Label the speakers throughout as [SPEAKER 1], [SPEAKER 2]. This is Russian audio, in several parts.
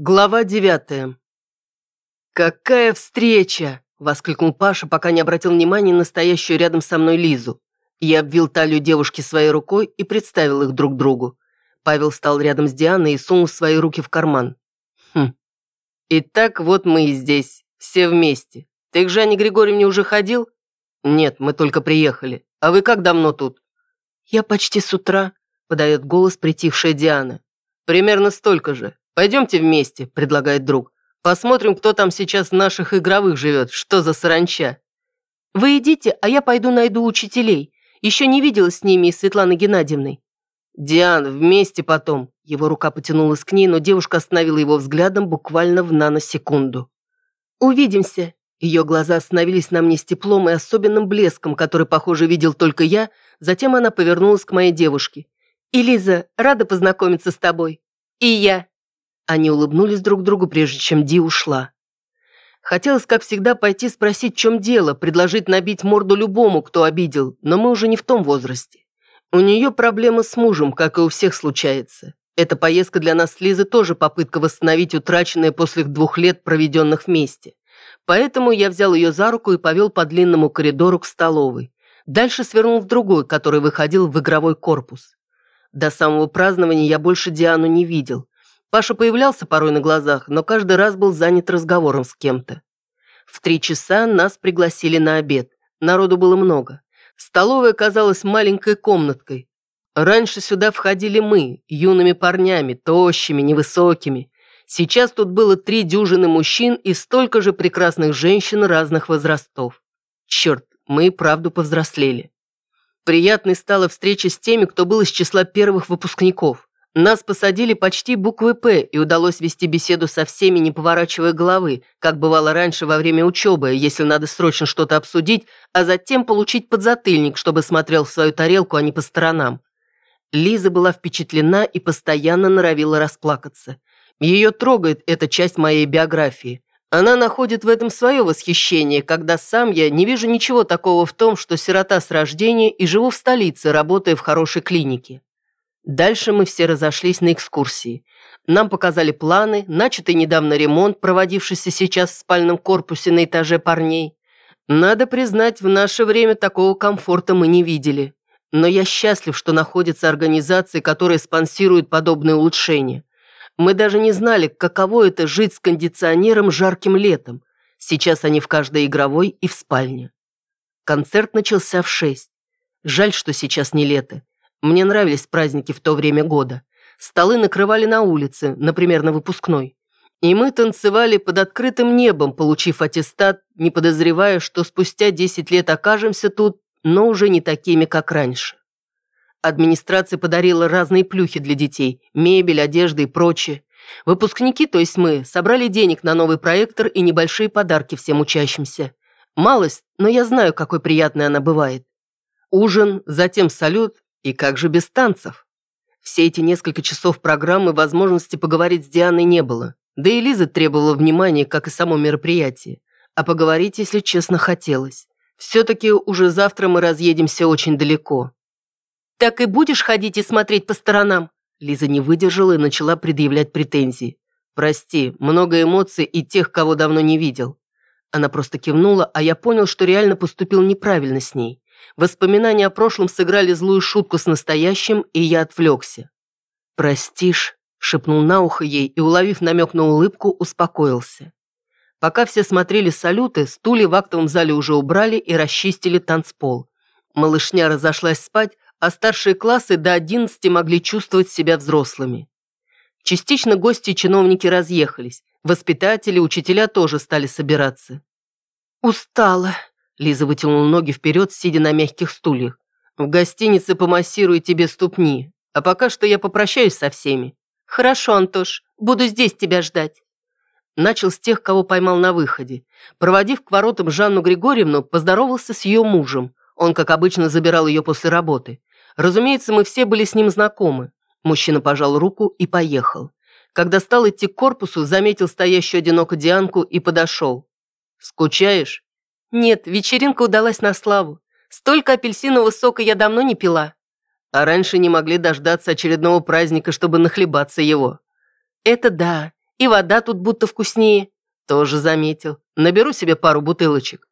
[SPEAKER 1] Глава девятая. «Какая встреча!» – воскликнул Паша, пока не обратил внимания на стоящую рядом со мной Лизу. Я обвил талию девушки своей рукой и представил их друг другу. Павел стал рядом с Дианой и сунул свои руки в карман. «Хм. Итак, вот мы и здесь, все вместе. Ты к Жанне Григорьевне уже ходил?» «Нет, мы только приехали. А вы как давно тут?»
[SPEAKER 2] «Я почти с утра», – подает голос притихшая Диана.
[SPEAKER 1] «Примерно столько же. «Пойдемте вместе», – предлагает друг. «Посмотрим, кто там сейчас в наших игровых живет. Что за саранча?»
[SPEAKER 2] «Вы идите, а я пойду найду учителей. Еще не виделась с ними и Светланой Геннадьевной».
[SPEAKER 1] «Диан, вместе потом». Его рука потянулась к ней, но девушка остановила его взглядом буквально в наносекунду.
[SPEAKER 2] «Увидимся».
[SPEAKER 1] Ее глаза остановились на мне с теплом и особенным блеском, который, похоже, видел только я. Затем она повернулась к моей девушке.
[SPEAKER 2] «Элиза, рада познакомиться с тобой».
[SPEAKER 3] «И я».
[SPEAKER 1] Они улыбнулись друг другу, прежде чем Ди ушла. Хотелось, как всегда, пойти спросить, в чем дело, предложить набить морду любому, кто обидел, но мы уже не в том возрасте. У нее проблемы с мужем, как и у всех случается. Эта поездка для нас с Лизой тоже попытка восстановить утраченное после двух лет, проведенных вместе. Поэтому я взял ее за руку и повел по длинному коридору к столовой. Дальше свернул в другой, который выходил в игровой корпус. До самого празднования я больше Диану не видел. Паша появлялся порой на глазах, но каждый раз был занят разговором с кем-то. В три часа нас пригласили на обед. Народу было много. Столовая казалась маленькой комнаткой. Раньше сюда входили мы, юными парнями, тощими, невысокими. Сейчас тут было три дюжины мужчин и столько же прекрасных женщин разных возрастов. Черт, мы и правду повзрослели. Приятной стала встреча с теми, кто был из числа первых выпускников. Нас посадили почти буквы «П», и удалось вести беседу со всеми, не поворачивая головы, как бывало раньше во время учебы, если надо срочно что-то обсудить, а затем получить подзатыльник, чтобы смотрел в свою тарелку, а не по сторонам. Лиза была впечатлена и постоянно норовила расплакаться. Ее трогает эта часть моей биографии. Она находит в этом свое восхищение, когда сам я не вижу ничего такого в том, что сирота с рождения и живу в столице, работая в хорошей клинике. Дальше мы все разошлись на экскурсии. Нам показали планы, начатый недавно ремонт, проводившийся сейчас в спальном корпусе на этаже парней. Надо признать, в наше время такого комфорта мы не видели. Но я счастлив, что находятся организации, которые спонсируют подобные улучшения. Мы даже не знали, каково это жить с кондиционером жарким летом. Сейчас они в каждой игровой и в спальне. Концерт начался в шесть. Жаль, что сейчас не лето. Мне нравились праздники в то время года. Столы накрывали на улице, например, на выпускной. И мы танцевали под открытым небом, получив аттестат, не подозревая, что спустя 10 лет окажемся тут, но уже не такими, как раньше. Администрация подарила разные плюхи для детей, мебель, одежда и прочее. Выпускники, то есть мы, собрали денег на новый проектор и небольшие подарки всем учащимся. Малость, но я знаю, какой приятной она бывает. Ужин, затем салют, и как же без танцев? Все эти несколько часов программы возможности поговорить с Дианой не было. Да и Лиза требовала внимания, как и само мероприятие. А поговорить, если честно, хотелось. Все-таки уже завтра мы разъедемся очень далеко.
[SPEAKER 2] «Так и будешь ходить и смотреть по сторонам?»
[SPEAKER 1] Лиза не выдержала и начала предъявлять претензии. «Прости, много эмоций и тех, кого давно не видел». Она просто кивнула, а я понял, что реально поступил неправильно с ней. Воспоминания о прошлом сыграли злую шутку с настоящим, и я отвлекся. «Простишь», — шепнул на ухо ей и, уловив намек на улыбку, успокоился. Пока все смотрели салюты, стулья в актовом зале уже убрали и расчистили танцпол. Малышня разошлась спать, а старшие классы до одиннадцати могли чувствовать себя взрослыми. Частично гости и чиновники разъехались, воспитатели, учителя тоже стали собираться.
[SPEAKER 2] «Устала»,
[SPEAKER 1] Лиза вытянула ноги вперед, сидя на мягких стульях. «В гостинице помассирую тебе ступни, а пока что я попрощаюсь со всеми».
[SPEAKER 2] «Хорошо, Антош, буду здесь тебя ждать».
[SPEAKER 1] Начал с тех, кого поймал на выходе. Проводив к воротам Жанну Григорьевну, поздоровался с ее мужем. Он, как обычно, забирал ее после работы. Разумеется, мы все были с ним знакомы. Мужчина пожал руку и поехал. Когда стал идти к корпусу, заметил стоящую одиноко Дианку и подошел. «Скучаешь?»
[SPEAKER 2] Нет, вечеринка удалась на славу. Столько апельсинового сока я давно не пила.
[SPEAKER 1] А раньше не могли дождаться очередного праздника, чтобы нахлебаться его.
[SPEAKER 2] Это да. И вода тут будто вкуснее.
[SPEAKER 1] Тоже заметил. Наберу себе пару бутылочек.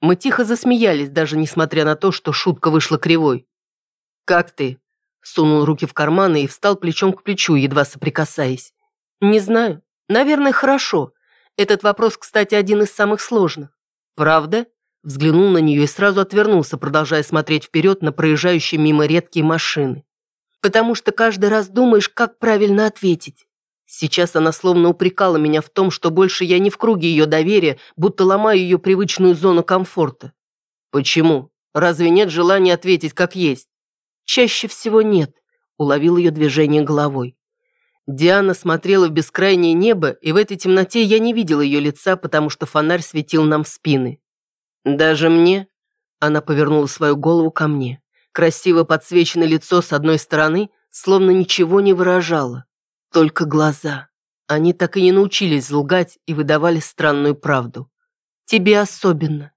[SPEAKER 1] Мы тихо засмеялись, даже несмотря на то, что шутка вышла кривой. «Как ты?» Сунул руки в карманы и встал плечом к плечу, едва соприкасаясь.
[SPEAKER 2] «Не знаю. Наверное, хорошо. Этот вопрос, кстати, один из самых сложных».
[SPEAKER 1] «Правда?» Взглянул на нее и сразу отвернулся, продолжая смотреть вперед на проезжающие мимо редкие машины.
[SPEAKER 2] «Потому что каждый раз думаешь, как правильно ответить.
[SPEAKER 1] Сейчас она словно упрекала меня в том, что больше я не в круге ее доверия, будто ломаю ее привычную зону комфорта. Почему? Разве нет желания ответить как есть?
[SPEAKER 2] Чаще всего нет, уловил ее движение головой.
[SPEAKER 1] Диана смотрела в бескрайнее небо, и в этой темноте я не видел ее лица, потому что фонарь светил нам в спины. «Даже мне?» Она повернула свою голову ко мне. Красиво подсвеченное лицо с одной стороны словно ничего не выражало. Только глаза. Они так и не научились лгать и выдавали странную правду.
[SPEAKER 2] «Тебе особенно».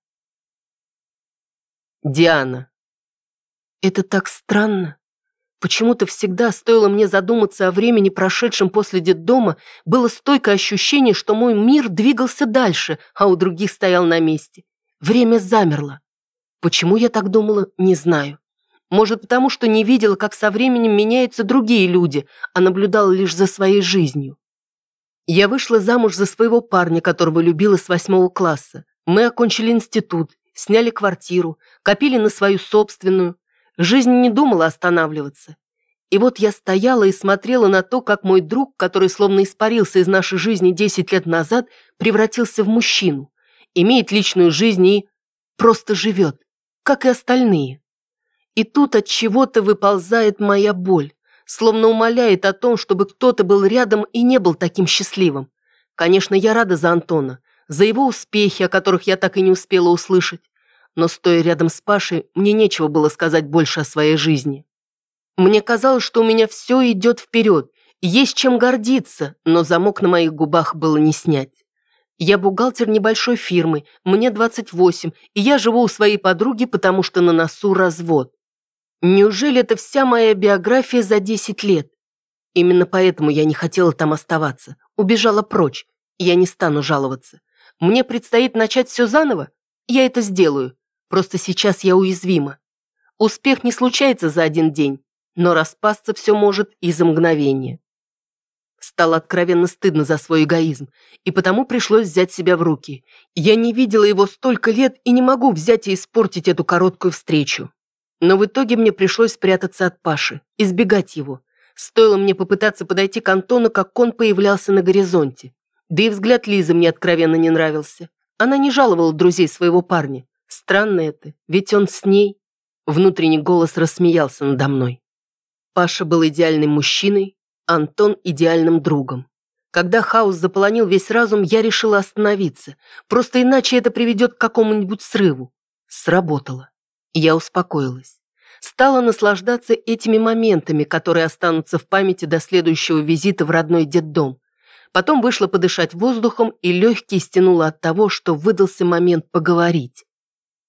[SPEAKER 1] Диана.
[SPEAKER 2] Это так странно. Почему-то всегда, стоило мне задуматься о времени, прошедшем после детдома, было стойкое ощущение, что мой мир двигался дальше, а у других стоял на месте. Время замерло. Почему я так думала, не знаю. Может, потому что не видела, как со временем меняются другие люди, а наблюдала лишь за своей жизнью. Я вышла замуж за своего парня, которого любила с восьмого класса. Мы окончили институт, сняли квартиру, копили на свою собственную. Жизнь не думала останавливаться. И вот я стояла и смотрела на то, как мой друг, который словно испарился из нашей жизни 10 лет назад, превратился в мужчину имеет личную жизнь и просто живет, как и остальные. И тут от чего-то выползает моя боль, словно умоляет о том, чтобы кто-то был рядом и не был таким счастливым. Конечно, я рада за Антона, за его успехи, о которых я так и не успела услышать. Но стоя рядом с Пашей, мне нечего было сказать больше о своей жизни. Мне казалось, что у меня все идет вперед, есть чем гордиться, но замок на моих губах было не снять. Я бухгалтер небольшой фирмы, мне 28, и я живу у своей подруги, потому что на носу развод. Неужели это вся моя биография за 10 лет? Именно поэтому я не хотела там оставаться. Убежала прочь. Я не стану жаловаться. Мне предстоит начать все заново? Я это сделаю. Просто сейчас я уязвима. Успех не случается за один день, но распасться все может и за мгновение. Стало откровенно стыдно за свой эгоизм, и потому пришлось взять себя в руки. Я не видела его столько лет и не могу взять и испортить эту короткую встречу. Но в итоге мне пришлось спрятаться от Паши, избегать его. Стоило мне попытаться подойти к Антону, как он появлялся на горизонте. Да и взгляд Лизы мне откровенно не нравился. Она не жаловала друзей своего парня. Странно это, ведь он с ней. Внутренний голос рассмеялся надо мной. Паша был идеальным мужчиной, Антон идеальным другом. Когда хаос заполонил весь разум, я решила остановиться. Просто иначе это приведет к какому-нибудь срыву. Сработало. Я успокоилась. Стала наслаждаться этими моментами, которые останутся в памяти до следующего визита в родной детдом. Потом вышла подышать воздухом и легкие стянула от того, что выдался момент поговорить.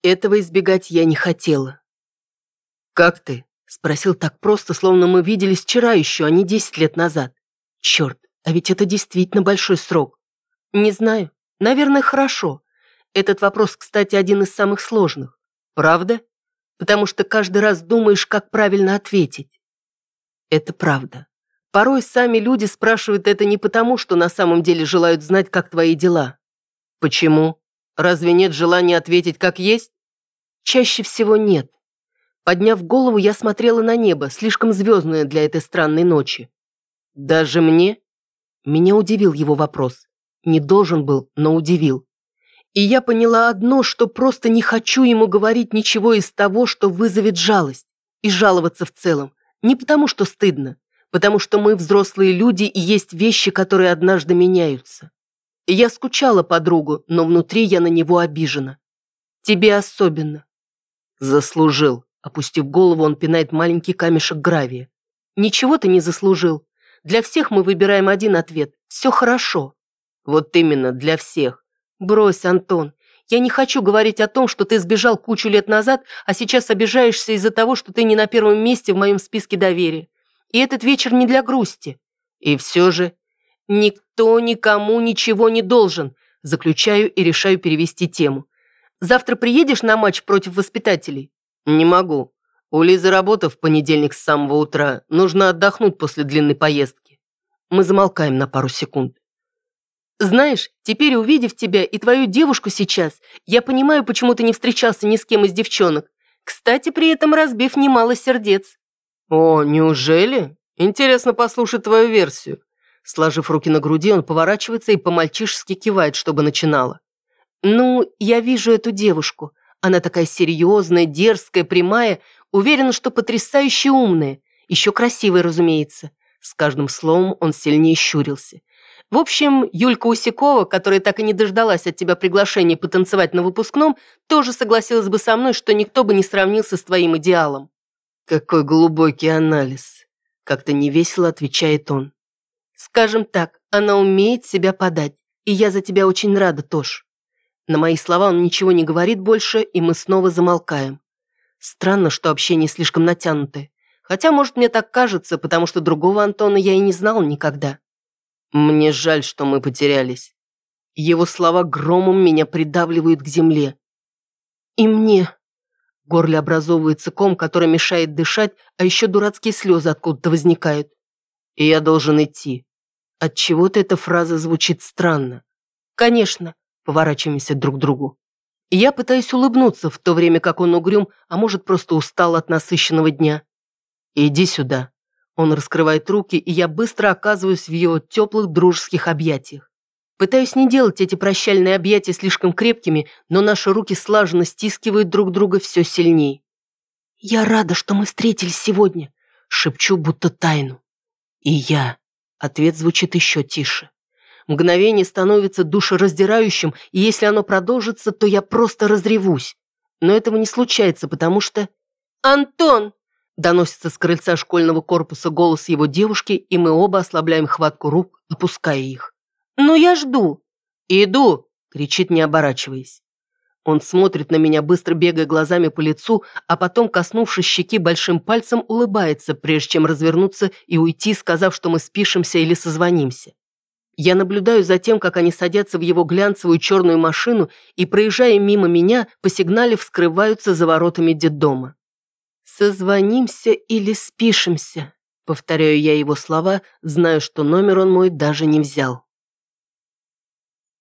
[SPEAKER 2] Этого избегать я не хотела. «Как ты?» Спросил так просто, словно мы виделись вчера еще, а не десять лет назад. Черт, а ведь это действительно большой срок. Не знаю. Наверное, хорошо. Этот вопрос, кстати, один из самых сложных. Правда? Потому что каждый раз думаешь, как правильно ответить. Это правда. Порой сами люди спрашивают это не потому, что на самом деле желают знать, как твои дела. Почему? Разве нет желания ответить как есть? Чаще всего нет. Подняв голову, я смотрела на небо, слишком звездное для этой странной ночи. «Даже мне?» Меня удивил его вопрос. Не должен был, но удивил. И я поняла одно, что просто не хочу ему говорить ничего из того, что вызовет жалость. И жаловаться в целом. Не потому, что стыдно. Потому что мы взрослые люди, и есть вещи, которые однажды меняются. И я скучала по другу, но внутри я на него обижена. Тебе особенно. Заслужил. Опустив голову, он пинает маленький камешек гравия. «Ничего ты не заслужил. Для всех мы выбираем один ответ. Все хорошо». «Вот именно, для всех». «Брось, Антон. Я не хочу говорить о том, что ты сбежал кучу лет назад, а сейчас обижаешься из-за того, что ты не на первом месте в моем списке доверия. И этот вечер не для грусти. И все же, Никто никому ничего не должен. Заключаю и решаю перевести тему. Завтра приедешь на матч против воспитателей?
[SPEAKER 1] Не могу. У Лизы работа в понедельник с самого утра. Нужно отдохнуть после длинной поездки. Мы замолкаем на пару секунд.
[SPEAKER 2] Знаешь, теперь увидев тебя и твою девушку сейчас, я понимаю, почему ты не встречался ни с кем из девчонок. Кстати, при этом разбив немало сердец.
[SPEAKER 1] О, неужели? Интересно послушать твою версию. Сложив руки на груди, он поворачивается и по-мальчишески кивает, чтобы начинала.
[SPEAKER 2] Ну, я вижу эту девушку. Она такая серьезная, дерзкая, прямая, Уверена, что потрясающе умная. Еще красивая, разумеется. С каждым словом он сильнее щурился. В общем, Юлька Усякова, которая так и не дождалась от тебя приглашения потанцевать на выпускном, тоже согласилась бы со мной, что никто бы не сравнился с твоим идеалом.
[SPEAKER 1] Какой глубокий анализ. Как-то невесело отвечает он.
[SPEAKER 2] Скажем так, она умеет себя подать, и я за тебя очень рада, Тош. На мои слова он ничего не говорит больше, и мы снова замолкаем. Странно, что общение слишком натянутое. Хотя, может, мне так кажется, потому что другого Антона я и не знал никогда.
[SPEAKER 1] Мне жаль, что мы потерялись. Его слова громом меня придавливают к земле.
[SPEAKER 2] И мне. Горле образовывается ком, который мешает дышать, а еще дурацкие слезы откуда-то возникают.
[SPEAKER 1] И я должен идти. Отчего-то эта фраза звучит странно.
[SPEAKER 2] Конечно, поворачиваемся друг к другу. И я пытаюсь улыбнуться, в то время как он угрюм, а может, просто устал от насыщенного дня.
[SPEAKER 1] «Иди сюда».
[SPEAKER 2] Он раскрывает руки, и я быстро оказываюсь в его теплых дружеских объятиях. Пытаюсь не делать эти прощальные объятия слишком крепкими, но наши руки слаженно стискивают друг друга все сильнее. «Я рада, что мы встретились сегодня», — шепчу, будто тайну.
[SPEAKER 1] «И я». Ответ звучит еще тише.
[SPEAKER 2] Мгновение становится душераздирающим, и если оно продолжится, то я просто разревусь. Но этого не случается, потому что... «Антон!» Доносится с крыльца школьного корпуса голос его девушки, и мы оба ослабляем хватку рук, опуская их. «Ну я жду!»
[SPEAKER 1] «Иду!» — кричит, не оборачиваясь.
[SPEAKER 2] Он смотрит на меня, быстро бегая глазами по лицу, а потом, коснувшись щеки большим пальцем, улыбается, прежде чем развернуться и уйти, сказав, что мы спишемся или созвонимся. Я наблюдаю за тем, как они садятся в его глянцевую черную машину и, проезжая мимо меня, по сигнале вскрываются за воротами детдома. «Созвонимся или спишемся», — повторяю я его слова, знаю, что номер он мой даже не взял.